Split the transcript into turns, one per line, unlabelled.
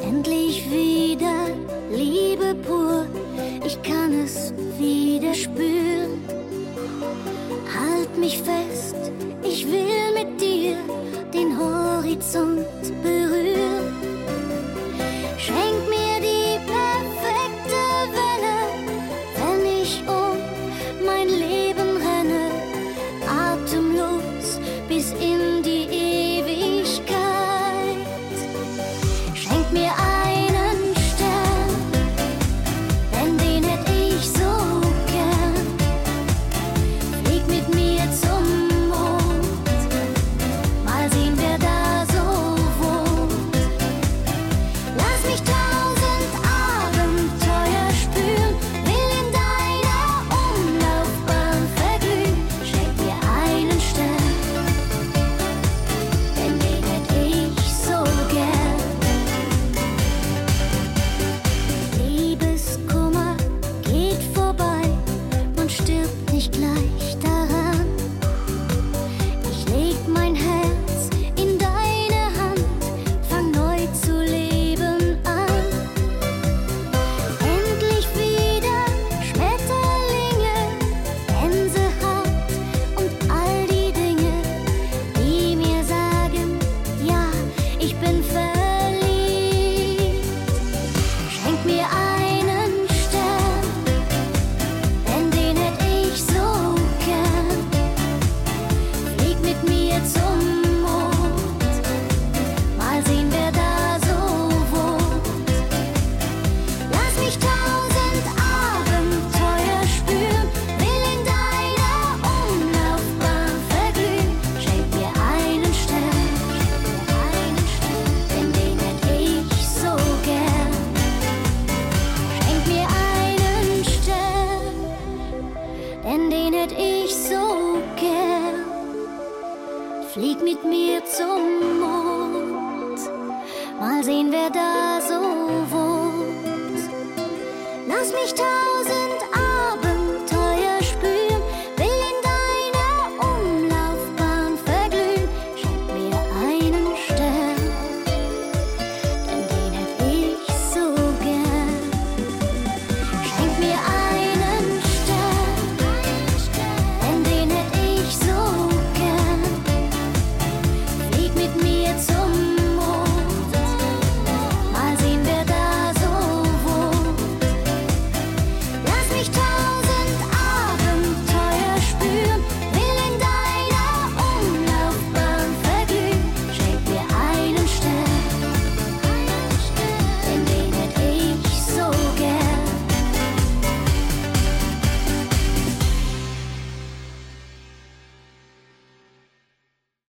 Endlich wieder Liebe pur, ich kann es wieder spüren. Halt mich fest, ich will mit dir den Horizont berühren. Schenk mir die perfekte Welle, wenn ich um mein Leben renne, atemlos bis in した Flieg mit mir zum Mond, mal sehen, wer da so wohnt. Lass mich tauchen.